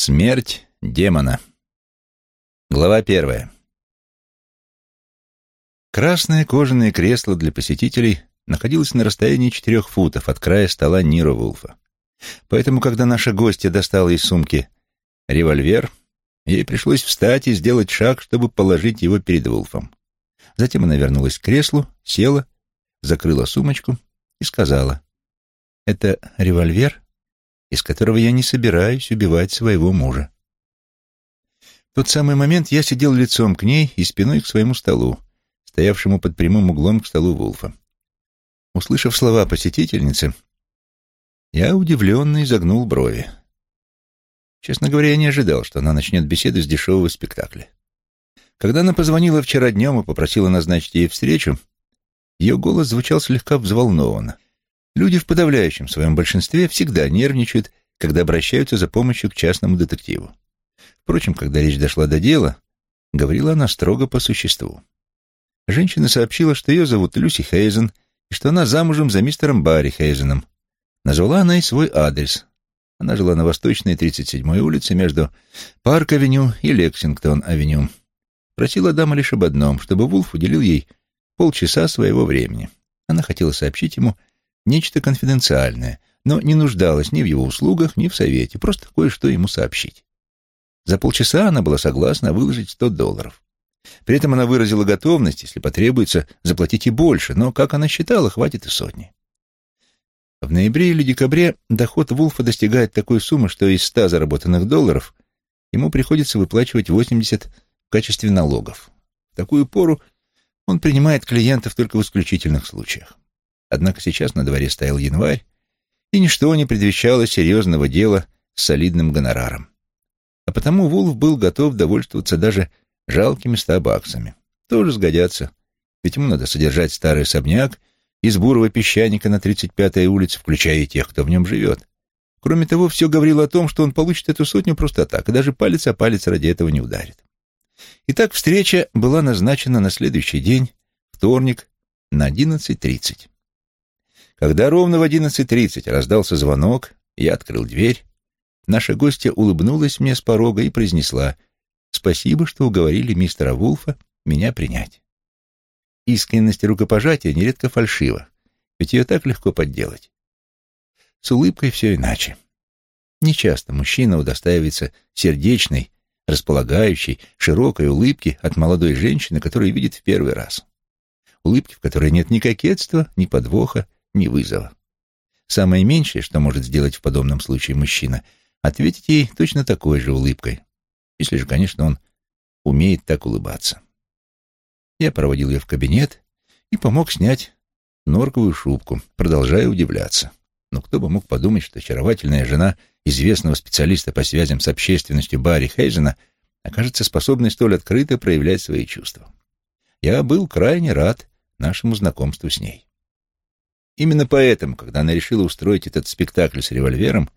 Смерть демона. Глава первая. Красное кожаное кресло для посетителей находилось на расстоянии четырех футов от края стола Ниро Вулфа. Поэтому, когда наша гостья достала из сумки револьвер, ей пришлось встать и сделать шаг, чтобы положить его перед Вулфом. Затем она вернулась к креслу, села, закрыла сумочку и сказала, «Это револьвер?» Из которого я не собираюсь убивать своего мужа. В тот самый момент я сидел лицом к ней и спиной к своему столу, стоявшему под прямым углом к столу Вулфа. Услышав слова посетительницы, я удивленно изогнул брови. Честно говоря, я не ожидал, что она начнет беседу с дешевого спектакля. Когда она позвонила вчера днем и попросила назначить ей встречу, ее голос звучал слегка взволнованно — Люди в подавляющем своем большинстве всегда нервничают, когда обращаются за помощью к частному детективу. Впрочем, когда речь дошла до дела, говорила она строго по существу. Женщина сообщила, что ее зовут Люси Хейзен и что она замужем за мистером Барри Хейзеном. Назвала она и свой адрес. Она жила на Восточной 37-й улице между Парк-авеню и Лексингтон-авеню. Просила дама лишь об одном, чтобы Вулф уделил ей полчаса своего времени. Она хотела сообщить ему нечто конфиденциальное, но не нуждалась ни в его услугах, ни в совете, просто кое-что ему сообщить. За полчаса она была согласна выложить сто долларов. При этом она выразила готовность, если потребуется, заплатить и больше, но, как она считала, хватит и сотни. В ноябре или декабре доход Вулфа достигает такой суммы, что из ста заработанных долларов ему приходится выплачивать 80 в качестве налогов. В такую пору он принимает клиентов только в исключительных случаях. Однако сейчас на дворе стоял январь, и ничто не предвещало серьезного дела с солидным гонораром. А потому Вулф был готов довольствоваться даже жалкими ста баксами. Тоже сгодятся, ведь ему надо содержать старый особняк из бурого песчаника на 35-й улице, включая и тех, кто в нем живет. Кроме того, все говорило о том, что он получит эту сотню просто так, и даже палец о палец ради этого не ударит. Итак, встреча была назначена на следующий день, вторник, на 11.30. Когда ровно в одиннадцать тридцать раздался звонок, я открыл дверь. Наша гостья улыбнулась мне с порога и произнесла «Спасибо, что уговорили мистера Вулфа меня принять». Искренность рукопожатия нередко фальшива, ведь ее так легко подделать. С улыбкой все иначе. Нечасто мужчина удостаивается сердечной, располагающей, широкой улыбки от молодой женщины, которую видит в первый раз. Улыбки, в которой нет ни кокетства, ни подвоха, ни вызова. Самое меньшее, что может сделать в подобном случае мужчина, ответить ей точно такой же улыбкой, если же, конечно, он умеет так улыбаться. Я проводил ее в кабинет и помог снять норковую шубку, продолжая удивляться. Но кто бы мог подумать, что очаровательная жена известного специалиста по связям с общественностью Барри Хейзена окажется способной столь открыто проявлять свои чувства. Я был крайне рад нашему знакомству с ней. Именно поэтому, когда она решила устроить этот спектакль с револьвером,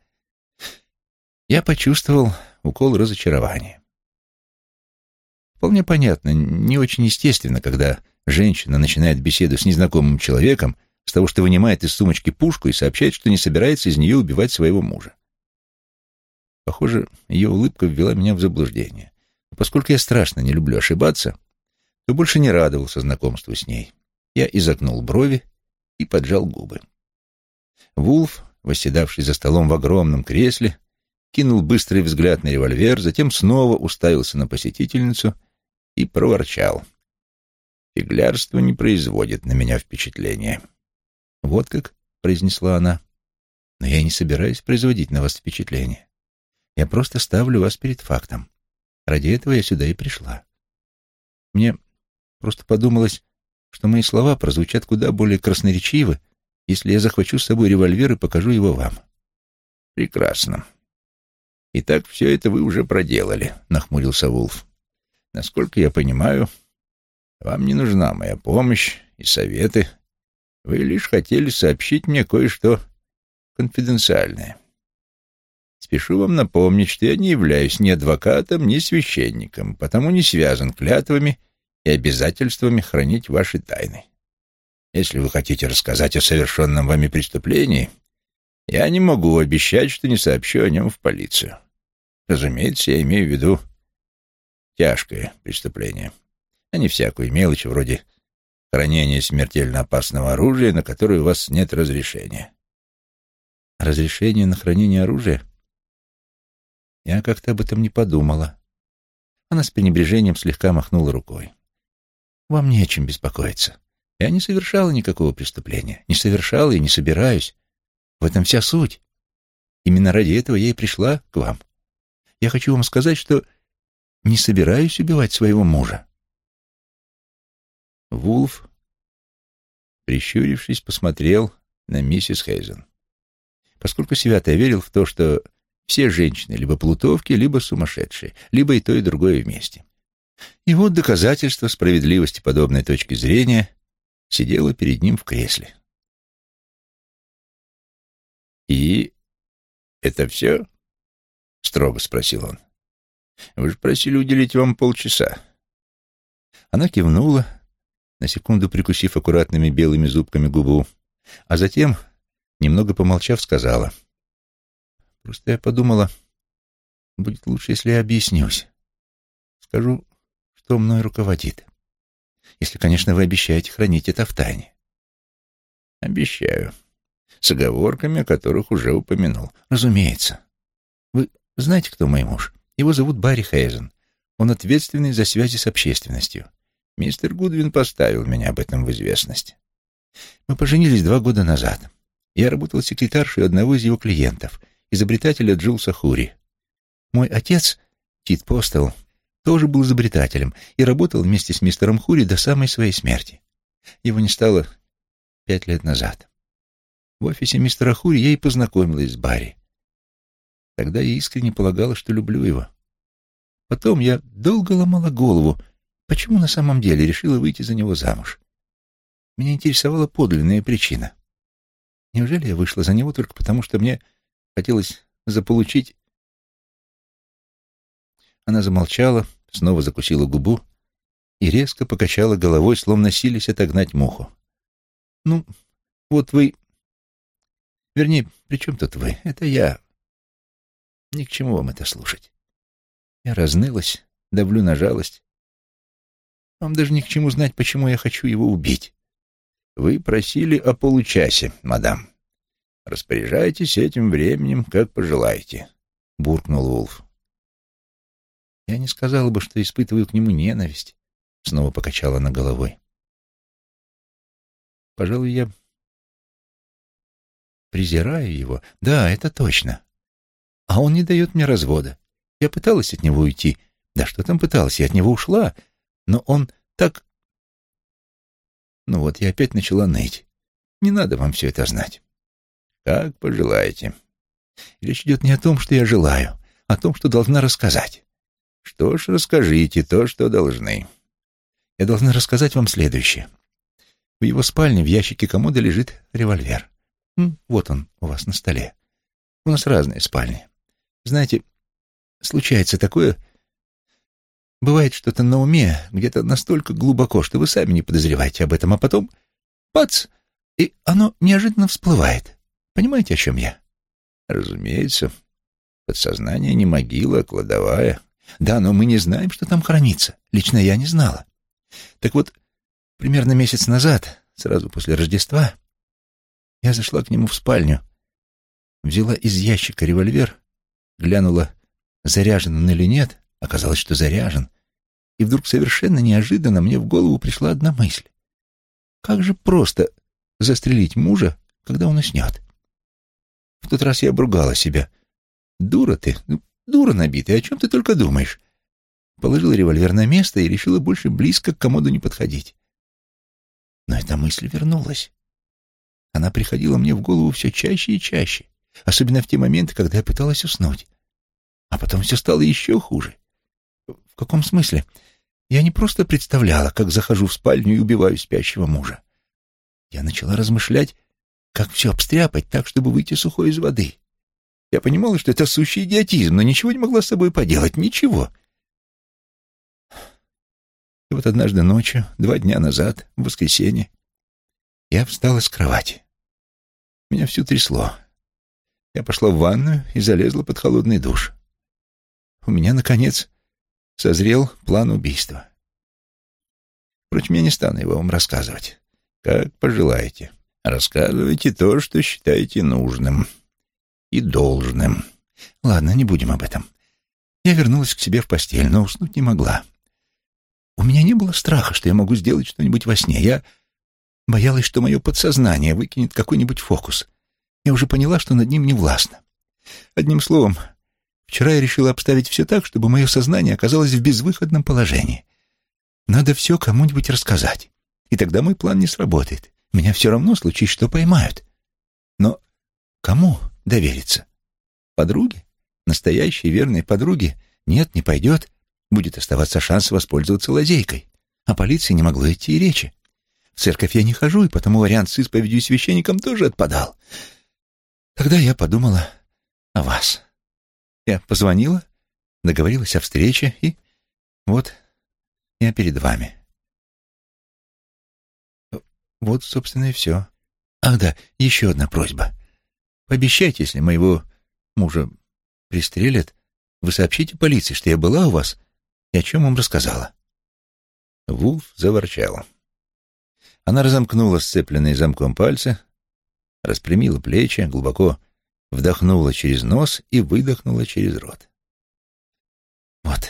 я почувствовал укол разочарования. Вполне понятно, не очень естественно, когда женщина начинает беседу с незнакомым человеком с того, что вынимает из сумочки пушку и сообщает, что не собирается из нее убивать своего мужа. Похоже, ее улыбка ввела меня в заблуждение. поскольку я страшно не люблю ошибаться, то больше не радовался знакомству с ней. Я изогнул брови и поджал губы. Вулф, восседавший за столом в огромном кресле, кинул быстрый взгляд на револьвер, затем снова уставился на посетительницу и проворчал. «Фиглярство не производит на меня впечатления». «Вот как?» — произнесла она. «Но я не собираюсь производить на вас впечатление. Я просто ставлю вас перед фактом. Ради этого я сюда и пришла. Мне просто подумалось, что мои слова прозвучат куда более красноречиво, если я захвачу с собой револьвер и покажу его вам. Прекрасно. Итак, все это вы уже проделали, нахмурился Вулф. Насколько я понимаю, вам не нужна моя помощь и советы. Вы лишь хотели сообщить мне кое-что конфиденциальное. Спешу вам напомнить, что я не являюсь ни адвокатом, ни священником, потому не связан клятвами и обязательствами хранить ваши тайны. Если вы хотите рассказать о совершенном вами преступлении, я не могу обещать, что не сообщу о нем в полицию. Разумеется, я имею в виду тяжкое преступление, а не всякую мелочь вроде хранения смертельно опасного оружия, на которое у вас нет разрешения. Разрешение на хранение оружия? Я как-то об этом не подумала. Она с пренебрежением слегка махнула рукой. Вам не о чем беспокоиться. Я не совершала никакого преступления. Не совершала и не собираюсь. В этом вся суть. Именно ради этого я и пришла к вам. Я хочу вам сказать, что не собираюсь убивать своего мужа. Вулф, прищурившись, посмотрел на миссис Хейзен. Поскольку свято верил в то, что все женщины либо плутовки, либо сумасшедшие, либо и то, и другое вместе. И вот доказательство справедливости подобной точки зрения сидело перед ним в кресле. «И это все?» — строго спросил он. «Вы же просили уделить вам полчаса». Она кивнула, на секунду прикусив аккуратными белыми зубками губу, а затем, немного помолчав, сказала. «Просто я подумала, будет лучше, если я объяснюсь. Скажу, что мной руководит. Если, конечно, вы обещаете хранить это в тайне». «Обещаю. С оговорками, о которых уже упомянул». «Разумеется. Вы знаете, кто мой муж? Его зовут Барри Хейзен. Он ответственный за связи с общественностью. Мистер Гудвин поставил меня об этом в известность. Мы поженились два года назад. Я работал секретаршей одного из его клиентов, изобретателя Джулса Хури. Мой отец, Тит Постел, тоже был изобретателем и работал вместе с мистером Хури до самой своей смерти. Его не стало пять лет назад. В офисе мистера Хури я и познакомилась с Барри. Тогда я искренне полагала, что люблю его. Потом я долго ломала голову, почему на самом деле решила выйти за него замуж. Меня интересовала подлинная причина. Неужели я вышла за него только потому, что мне хотелось заполучить... Она замолчала, снова закусила губу и резко покачала головой, словно сились отогнать муху. «Ну, вот вы... Вернее, при чем тут вы? Это я. Ни к чему вам это слушать. Я разнылась, давлю на жалость. Вам даже ни к чему знать, почему я хочу его убить. Вы просили о получасе, мадам. Распоряжайтесь этим временем, как пожелаете, — буркнул Вулф. Я не сказала бы, что испытываю к нему ненависть, — снова покачала она головой. Пожалуй, я презираю его. Да, это точно а он не дает мне развода. Я пыталась от него уйти. Да что там пыталась, я от него ушла. Но он так... Ну вот, я опять начала ныть. Не надо вам все это знать. Как пожелаете. Речь идет не о том, что я желаю, а о том, что должна рассказать. Что ж, расскажите то, что должны. Я должна рассказать вам следующее. В его спальне в ящике комода лежит револьвер. Вот он у вас на столе. У нас разные спальни. Знаете, случается такое... Бывает что-то на уме, где-то настолько глубоко, что вы сами не подозреваете об этом, а потом — бац! И оно неожиданно всплывает. Понимаете, о чем я? Разумеется. Подсознание не могила, а кладовая. Да, но мы не знаем, что там хранится. Лично я не знала. Так вот, примерно месяц назад, сразу после Рождества, я зашла к нему в спальню, взяла из ящика револьвер глянула, заряжен он или нет, оказалось, что заряжен, и вдруг совершенно неожиданно мне в голову пришла одна мысль. Как же просто застрелить мужа, когда он уснет? В тот раз я обругала себя. Дура ты, ну, дура набитая, о чем ты только думаешь? Положила револьвер на место и решила больше близко к комоду не подходить. Но эта мысль вернулась. Она приходила мне в голову все чаще и чаще, особенно в те моменты, когда я пыталась уснуть. А потом все стало еще хуже. В каком смысле? Я не просто представляла, как захожу в спальню и убиваю спящего мужа. Я начала размышлять, как все обстряпать так, чтобы выйти сухой из воды. Я понимала, что это сущий идиотизм, но ничего не могла с собой поделать, ничего. И вот однажды ночью, два дня назад, в воскресенье, я встала с кровати. Меня всю трясло. Я пошла в ванную и залезла под холодный душ. у меня, наконец, созрел план убийства. Впрочем, я не стану его вам рассказывать. Как пожелаете. Рассказывайте то, что считаете нужным и должным. Ладно, не будем об этом. Я вернулась к себе в постель, но уснуть не могла. У меня не было страха, что я могу сделать что-нибудь во сне. Я боялась, что мое подсознание выкинет какой-нибудь фокус. Я уже поняла, что над ним не властно. Одним словом, вчера я решила обставить все так, чтобы мое сознание оказалось в безвыходном положении. Надо все кому-нибудь рассказать, и тогда мой план не сработает. Меня все равно, случись что, поймают. Но кому довериться? Подруге? Настоящей верной подруге? Нет, не пойдет. Будет оставаться шанс воспользоваться лазейкой. О полиции не могло идти и речи. В церковь я не хожу, и потому вариант с исповедью и священником тоже отпадал. Тогда я подумала о вас. Я позвонила, договорилась о встрече, и вот я перед вами. Вот, собственно, и все. Ах да, еще одна просьба. Пообещайте, если моего мужа пристрелят, вы сообщите полиции, что я была у вас и о чем вам рассказала. Вулф заворчала. Она разомкнула сцепленные замком пальцы, распрямила плечи, глубоко вдохнула через нос и выдохнула через рот. Вот.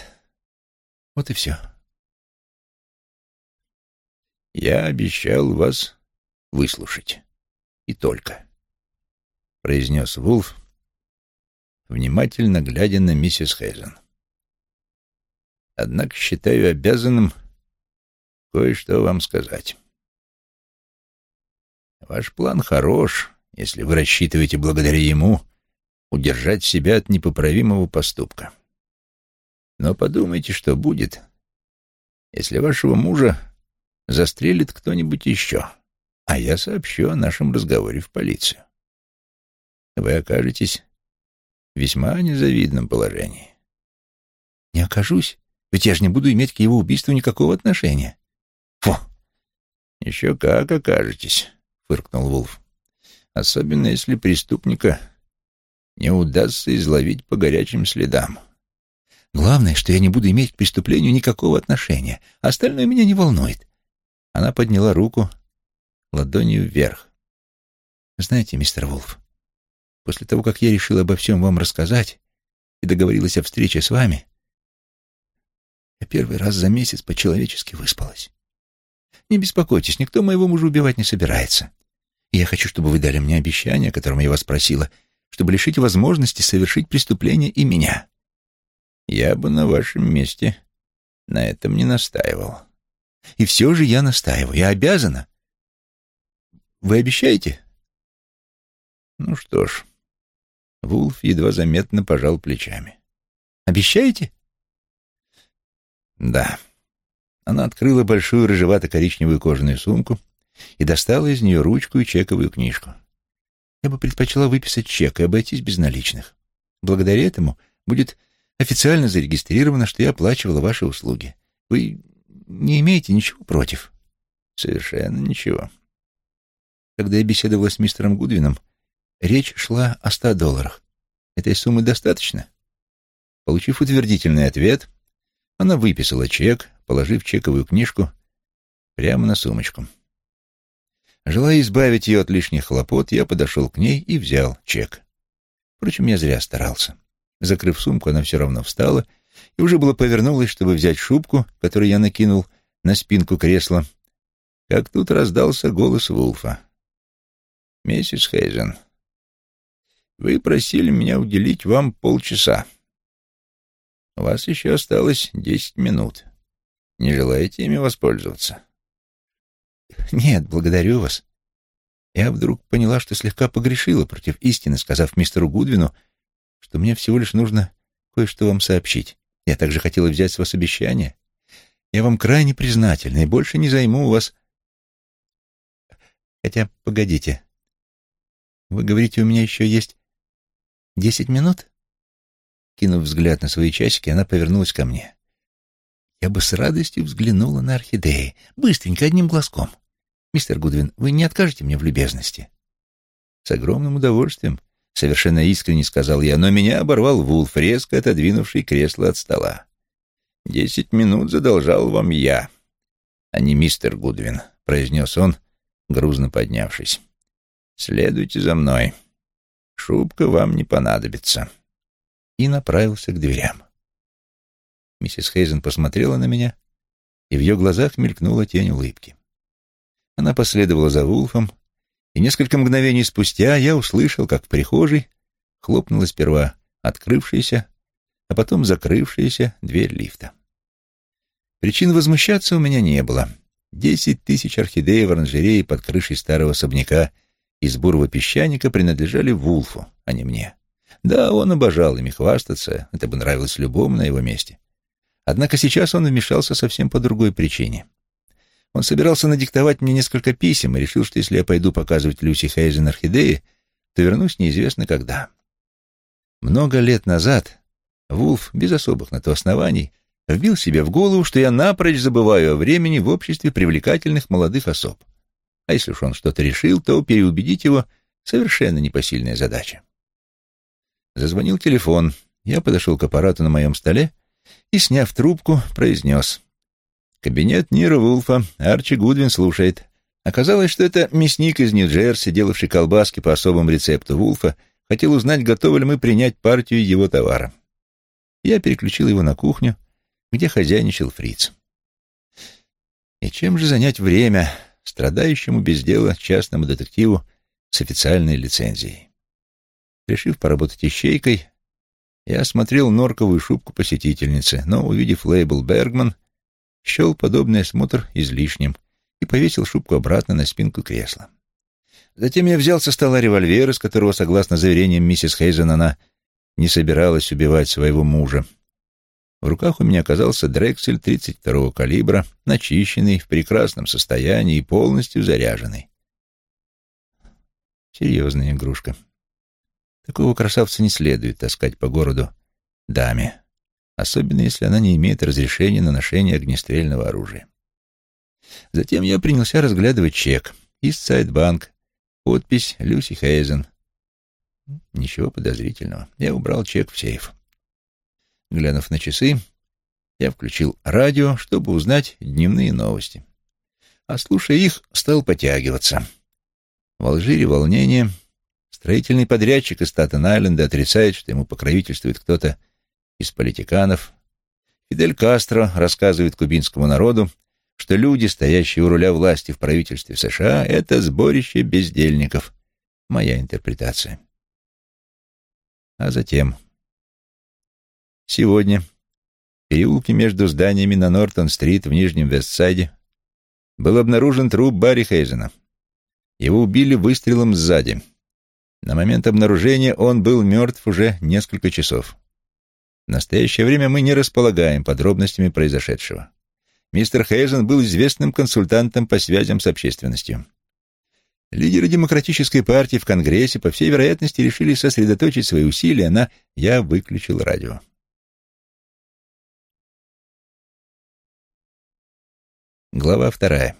Вот и все. «Я обещал вас выслушать. И только», — произнес Вулф, внимательно глядя на миссис Хейзен. «Однако считаю обязанным кое-что вам сказать. Ваш план хорош, если вы рассчитываете благодаря ему удержать себя от непоправимого поступка. Но подумайте, что будет, если вашего мужа застрелит кто-нибудь еще, а я сообщу о нашем разговоре в полицию. Вы окажетесь в весьма незавидном положении. Не окажусь, ведь я же не буду иметь к его убийству никакого отношения. Фу! Еще как окажетесь, фыркнул Вулф. Особенно если преступника не удастся изловить по горячим следам. Главное, что я не буду иметь к преступлению никакого отношения. Остальное меня не волнует. Она подняла руку ладонью вверх. «Знаете, мистер Вулф, после того, как я решил обо всем вам рассказать и договорилась о встрече с вами, я первый раз за месяц по-человечески выспалась. Не беспокойтесь, никто моего мужа убивать не собирается. И я хочу, чтобы вы дали мне обещание, о котором я вас просила, чтобы лишить возможности совершить преступление и меня. Я бы на вашем месте на этом не настаивал. И все же я настаиваю. Я обязана. Вы обещаете? Ну что ж. Вулф едва заметно пожал плечами. Обещаете? Да. Она открыла большую рыжевато-коричневую кожаную сумку и достала из нее ручку и чековую книжку. Я бы предпочла выписать чек и обойтись без наличных. Благодаря этому будет официально зарегистрировано, что я оплачивала ваши услуги. Вы не имеете ничего против?» «Совершенно ничего». Когда я беседовала с мистером Гудвином, речь шла о ста долларах. Этой суммы достаточно? Получив утвердительный ответ, она выписала чек, положив чековую книжку прямо на сумочку. Желая избавить ее от лишних хлопот, я подошел к ней и взял чек. Впрочем, я зря старался. Закрыв сумку, она все равно встала и уже было повернулась, чтобы взять шубку, которую я накинул на спинку кресла, как тут раздался голос Вулфа. «Миссис Хейзен, вы просили меня уделить вам полчаса. У вас еще осталось десять минут. Не желаете ими воспользоваться?» «Нет, благодарю вас». Я вдруг поняла, что слегка погрешила против истины, сказав мистеру Гудвину, что мне всего лишь нужно кое-что вам сообщить. Я также хотела взять с вас обещание. Я вам крайне признательна и больше не займу у вас... Хотя, погодите. Вы говорите, у меня еще есть десять минут? Кинув взгляд на свои часики, она повернулась ко мне. Я бы с радостью взглянула на орхидеи. Быстренько, одним глазком. Мистер Гудвин, вы не откажете мне в любезности? С огромным удовольствием, — совершенно искренне сказал я, но меня оборвал Вулф, резко отодвинувший кресло от стола. «Десять минут задолжал вам я, а не мистер Гудвин», — произнес он, грузно поднявшись. «Следуйте за мной. Шубка вам не понадобится». И направился к дверям. Миссис Хейзен посмотрела на меня, и в ее глазах мелькнула тень улыбки. Она последовала за Вулфом, и несколько мгновений спустя я услышал, как в прихожей хлопнула сперва открывшаяся, а потом закрывшаяся дверь лифта. Причин возмущаться у меня не было. Десять тысяч орхидей в оранжерее под крышей старого особняка из бурого песчаника принадлежали Вулфу, а не мне. Да, он обожал ими хвастаться, это бы нравилось любому на его месте. Однако сейчас он вмешался совсем по другой причине. Он собирался надиктовать мне несколько писем и решил, что если я пойду показывать Люси Хейзен орхидеи, то вернусь неизвестно когда. Много лет назад Вулф, без особых на то оснований, вбил себе в голову, что я напрочь забываю о времени в обществе привлекательных молодых особ. А если уж он что-то решил, то переубедить его — совершенно непосильная задача. Зазвонил телефон. Я подошел к аппарату на моем столе и, сняв трубку, произнес. Кабинет Нира Вулфа. Арчи Гудвин слушает. Оказалось, что это мясник из Нью-Джерси, делавший колбаски по особому рецепту Вулфа, хотел узнать, готовы ли мы принять партию его товара. Я переключил его на кухню, где хозяйничал фриц. И чем же занять время страдающему без дела частному детективу с официальной лицензией? Решив поработать ищейкой, я осмотрел норковую шубку посетительницы, но, увидев лейбл «Бергман», счел подобный осмотр излишним и повесил шубку обратно на спинку кресла. Затем я взял со стола револьвер, из которого, согласно заверениям миссис Хейзен, она не собиралась убивать своего мужа. В руках у меня оказался Дрексель 32-го калибра, начищенный, в прекрасном состоянии и полностью заряженный. Серьезная игрушка. Такого красавца не следует таскать по городу даме особенно если она не имеет разрешения на ношение огнестрельного оружия. Затем я принялся разглядывать чек. Истсайдбанк. Подпись Люси Хейзен. Ничего подозрительного. Я убрал чек в сейф. Глянув на часы, я включил радио, чтобы узнать дневные новости. А слушая их, стал потягиваться. В Алжире волнение. Строительный подрядчик из Статен-Айленда отрицает, что ему покровительствует кто-то из политиканов. Фидель Кастро рассказывает кубинскому народу, что люди, стоящие у руля власти в правительстве США, это сборище бездельников. Моя интерпретация. А затем... Сегодня в переулке между зданиями на Нортон-стрит в Нижнем Вестсайде был обнаружен труп Барри Хейзена. Его убили выстрелом сзади. На момент обнаружения он был мертв уже несколько часов. В настоящее время мы не располагаем подробностями произошедшего. Мистер Хейзен был известным консультантом по связям с общественностью. Лидеры Демократической партии в Конгрессе, по всей вероятности, решили сосредоточить свои усилия на «я выключил радио». Глава вторая.